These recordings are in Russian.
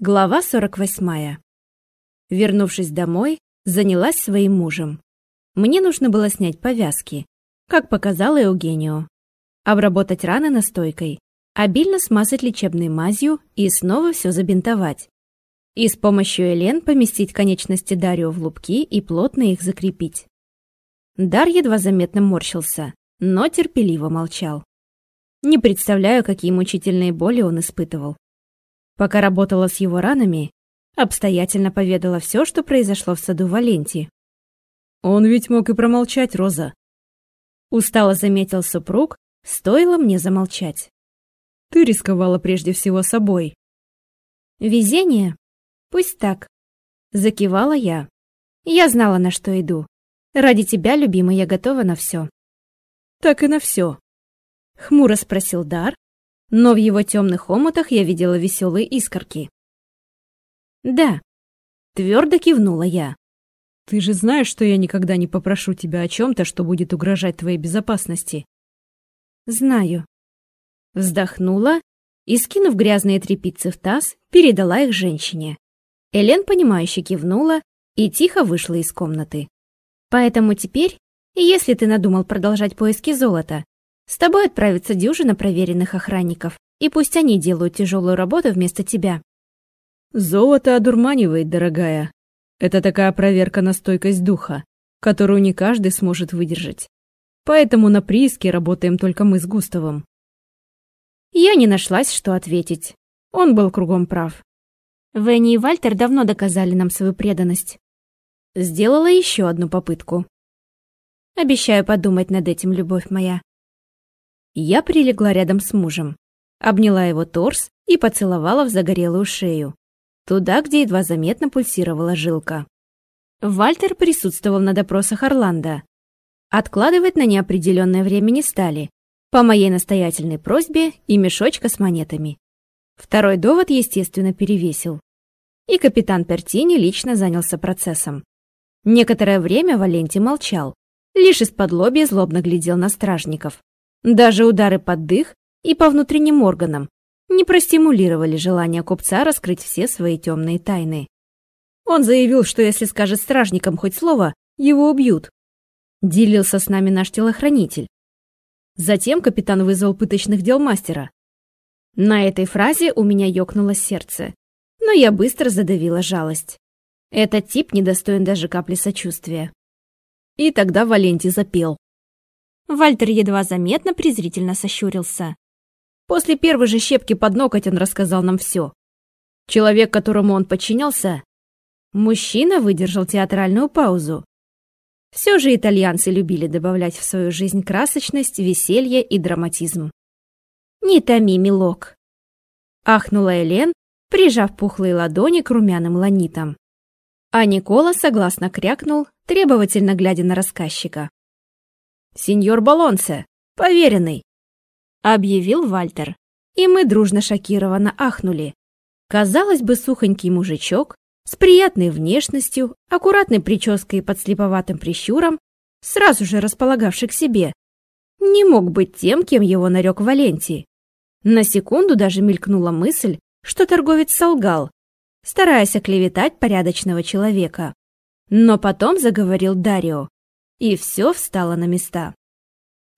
Глава 48. Вернувшись домой, занялась своим мужем. Мне нужно было снять повязки, как показала Евгению. Обработать раны настойкой, обильно смазать лечебной мазью и снова все забинтовать. И с помощью Элен поместить конечности Дарио в лупки и плотно их закрепить. Дар едва заметно морщился, но терпеливо молчал. Не представляю, какие мучительные боли он испытывал. Пока работала с его ранами, обстоятельно поведала все, что произошло в саду Валенти. «Он ведь мог и промолчать, Роза». Устало заметил супруг, стоило мне замолчать. «Ты рисковала прежде всего собой». «Везение? Пусть так», — закивала я. «Я знала, на что иду. Ради тебя, любимый, я готова на все». «Так и на все», — хмуро спросил Дар, но в его темных омутах я видела веселые искорки. «Да», — твердо кивнула я. «Ты же знаешь, что я никогда не попрошу тебя о чем-то, что будет угрожать твоей безопасности». «Знаю». Вздохнула и, скинув грязные тряпицы в таз, передала их женщине. Элен, понимающе кивнула и тихо вышла из комнаты. «Поэтому теперь, если ты надумал продолжать поиски золота, с тобой отправится дюжина проверенных охранников, и пусть они делают тяжелую работу вместо тебя. Золото одурманивает, дорогая. Это такая проверка на стойкость духа, которую не каждый сможет выдержать. Поэтому на прииске работаем только мы с Густавом. Я не нашлась, что ответить. Он был кругом прав. Венни и Вальтер давно доказали нам свою преданность. Сделала еще одну попытку. Обещаю подумать над этим, любовь моя. Я прилегла рядом с мужем, обняла его торс и поцеловала в загорелую шею, туда, где едва заметно пульсировала жилка. Вальтер присутствовал на допросах Орландо. Откладывать на неопределенное время не стали, по моей настоятельной просьбе и мешочка с монетами. Второй довод, естественно, перевесил. И капитан Пертини лично занялся процессом. Некоторое время Валенти молчал, лишь из-под лобья злобно глядел на стражников. Даже удары под дых и по внутренним органам не простимулировали желание купца раскрыть все свои темные тайны. Он заявил, что если скажет стражникам хоть слово, его убьют. Делился с нами наш телохранитель. Затем капитан вызвал пыточных дел мастера. На этой фразе у меня ёкнуло сердце, но я быстро задавила жалость. Этот тип недостоин даже капли сочувствия. И тогда Валентий запел. Вальтер едва заметно презрительно сощурился. После первой же щепки под ноготь он рассказал нам все. Человек, которому он подчинялся, мужчина выдержал театральную паузу. Все же итальянцы любили добавлять в свою жизнь красочность, веселье и драматизм. «Не томи, милок!» Ахнула Элен, прижав пухлые ладони к румяным ланитам. А Никола согласно крякнул, требовательно глядя на рассказчика. «Сеньор Балонсе, поверенный!» — объявил Вальтер. И мы дружно шокированно ахнули. Казалось бы, сухонький мужичок с приятной внешностью, аккуратной прической и подслеповатым прищуром, сразу же располагавший к себе, не мог быть тем, кем его нарек Валентий. На секунду даже мелькнула мысль, что торговец солгал, стараясь оклеветать порядочного человека. Но потом заговорил Дарио, и все встало на места.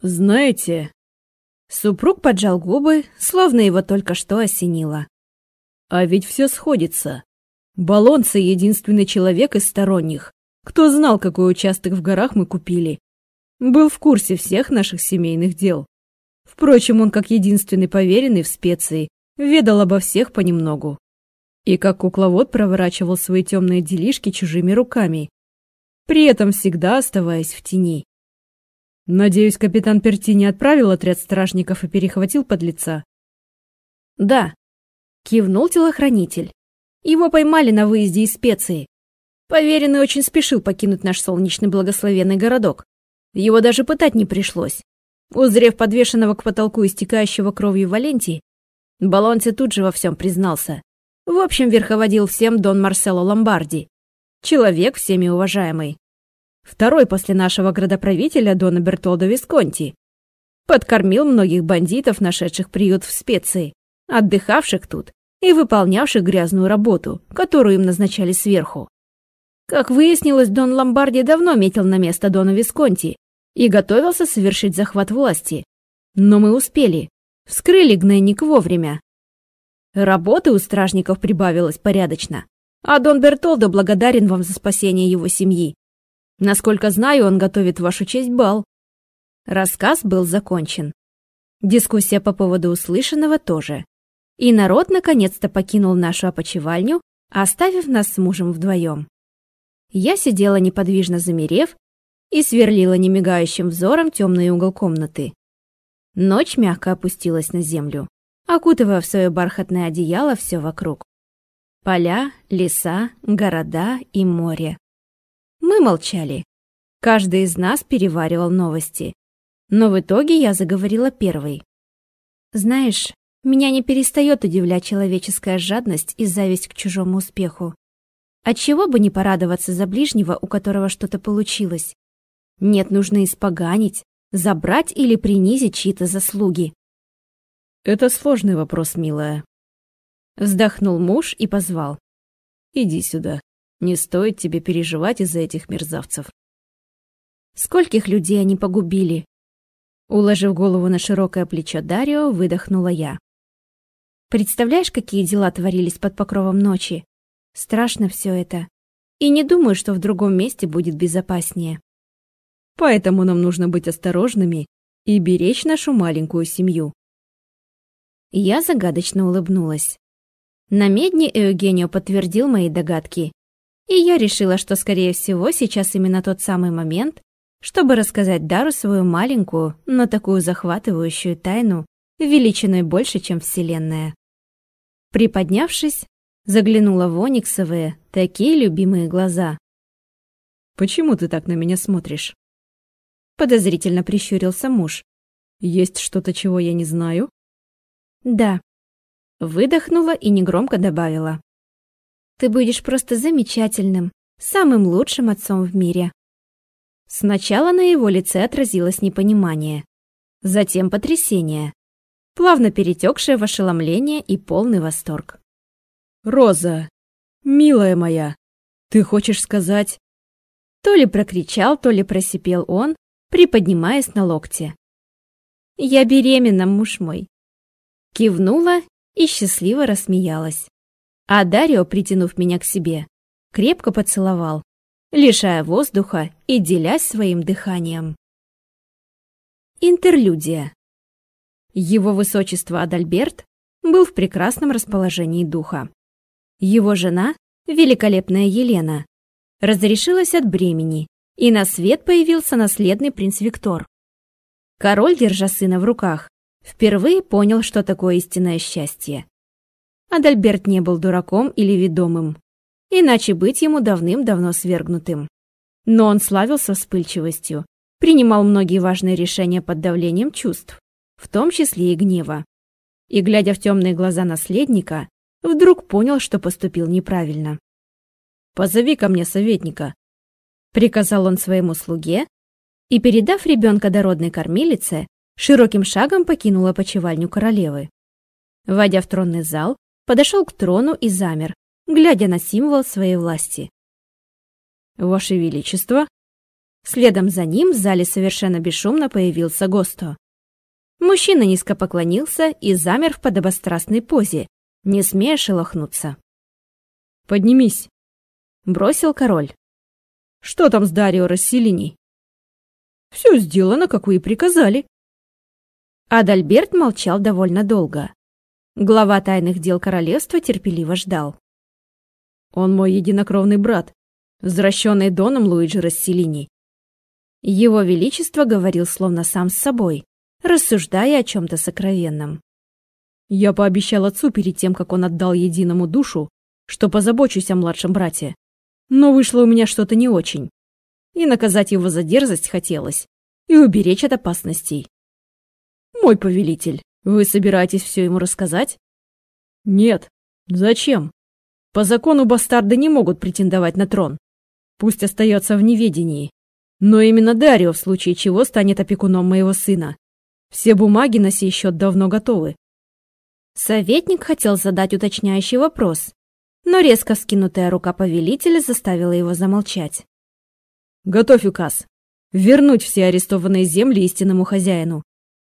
«Знаете...» Супруг поджал губы, словно его только что осенило. «А ведь все сходится. Балонцы — единственный человек из сторонних, кто знал, какой участок в горах мы купили. Был в курсе всех наших семейных дел. Впрочем, он, как единственный поверенный в специи, ведал обо всех понемногу. И как кукловод проворачивал свои темные делишки чужими руками, при этом всегда оставаясь в тени. Надеюсь, капитан Пертини отправил отряд стражников и перехватил подлеца? Да, кивнул телохранитель. Его поймали на выезде из специи. Поверенный очень спешил покинуть наш солнечный благословенный городок. Его даже пытать не пришлось. Узрев подвешенного к потолку истекающего кровью Валентии, Балонти тут же во всем признался. В общем, верховодил всем Дон Марсело Ломбарди. Человек всеми уважаемый. Второй после нашего градоправителя Дона Бертолдо Висконти. Подкормил многих бандитов, нашедших приют в специи, отдыхавших тут и выполнявших грязную работу, которую им назначали сверху. Как выяснилось, Дон Ломбарди давно метил на место Дона Висконти и готовился совершить захват власти. Но мы успели. Вскрыли гнойник вовремя. Работы у стражников прибавилось порядочно. А Дон Бертолдо благодарен вам за спасение его семьи. Насколько знаю, он готовит вашу честь бал. Рассказ был закончен. Дискуссия по поводу услышанного тоже. И народ наконец-то покинул нашу опочивальню, оставив нас с мужем вдвоем. Я сидела неподвижно замерев и сверлила немигающим взором темный угол комнаты. Ночь мягко опустилась на землю, окутывая в свое бархатное одеяло все вокруг. Поля, леса, города и море. Мы молчали. Каждый из нас переваривал новости. Но в итоге я заговорила первой. Знаешь, меня не перестает удивлять человеческая жадность и зависть к чужому успеху. Отчего бы не порадоваться за ближнего, у которого что-то получилось? Нет, нужно испоганить, забрать или принизить чьи-то заслуги. Это сложный вопрос, милая. Вздохнул муж и позвал. Иди сюда. Не стоит тебе переживать из-за этих мерзавцев. Скольких людей они погубили? Уложив голову на широкое плечо Дарио, выдохнула я. Представляешь, какие дела творились под покровом ночи? Страшно все это. И не думаю, что в другом месте будет безопаснее. Поэтому нам нужно быть осторожными и беречь нашу маленькую семью. Я загадочно улыбнулась. На медне Евгенио подтвердил мои догадки. И я решила, что, скорее всего, сейчас именно тот самый момент, чтобы рассказать Дару свою маленькую, но такую захватывающую тайну, величиной больше, чем Вселенная. Приподнявшись, заглянула в ониксовые, такие любимые глаза. «Почему ты так на меня смотришь?» Подозрительно прищурился муж. «Есть что-то, чего я не знаю?» «Да». Выдохнула и негромко добавила. «Ты будешь просто замечательным, самым лучшим отцом в мире». Сначала на его лице отразилось непонимание, затем потрясение, плавно перетекшее в ошеломление и полный восторг. «Роза, милая моя, ты хочешь сказать...» То ли прокричал, то ли просипел он, приподнимаясь на локте. «Я беременна, муж мой!» Кивнула и счастливо рассмеялась. А Дарио, притянув меня к себе, крепко поцеловал, лишая воздуха и делясь своим дыханием. Интерлюдия. Его высочество Адальберт был в прекрасном расположении духа. Его жена, великолепная Елена, разрешилась от бремени, и на свет появился наследный принц Виктор. Король, держа сына в руках, впервые понял, что такое истинное счастье. Адальберт не был дураком или ведомым, иначе быть ему давным-давно свергнутым. Но он славился вспыльчивостью, принимал многие важные решения под давлением чувств, в том числе и гнева. И, глядя в темные глаза наследника, вдруг понял, что поступил неправильно. «Позови ко мне советника», — приказал он своему слуге, и, передав ребенка дородной кормилице, широким шагом покинул опочивальню королевы. Войдя в тронный зал, подошел к трону и замер, глядя на символ своей власти. «Ваше Величество!» Следом за ним в зале совершенно бесшумно появился Госто. Мужчина низко поклонился и замер в подобострастной позе, не смея шелохнуться. «Поднимись!» — бросил король. «Что там с Дарио Расселини?» «Все сделано, как вы и приказали». Адальберт молчал довольно долго. Глава тайных дел королевства терпеливо ждал. «Он мой единокровный брат, возвращенный Доном Луиджи Расселини». Его Величество говорил словно сам с собой, рассуждая о чем-то сокровенном. Я пообещал отцу перед тем, как он отдал единому душу, что позабочусь о младшем брате. Но вышло у меня что-то не очень. И наказать его за дерзость хотелось, и уберечь от опасностей. Мой повелитель, вы собираетесь все ему рассказать? Нет. Зачем? По закону бастарды не могут претендовать на трон. Пусть остается в неведении. Но именно Дарио в случае чего станет опекуном моего сына. Все бумаги на сей счет давно готовы. Советник хотел задать уточняющий вопрос, но резко вскинутая рука повелителя заставила его замолчать. «Готовь указ. Вернуть все арестованные земли истинному хозяину.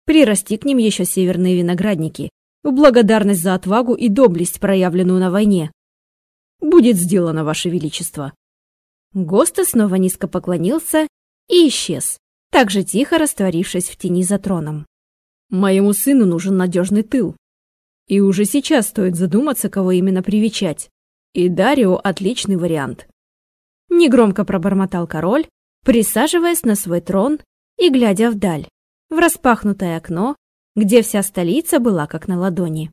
Прирасти к ним еще северные виноградники, в благодарность за отвагу и доблесть, проявленную на войне. Будет сделано, Ваше Величество». Госта снова низко поклонился и исчез, так же тихо растворившись в тени за троном. «Моему сыну нужен надежный тыл. И уже сейчас стоит задуматься, кого именно привечать. И Дарио – отличный вариант». Негромко пробормотал король, присаживаясь на свой трон и глядя вдаль, в распахнутое окно, где вся столица была как на ладони.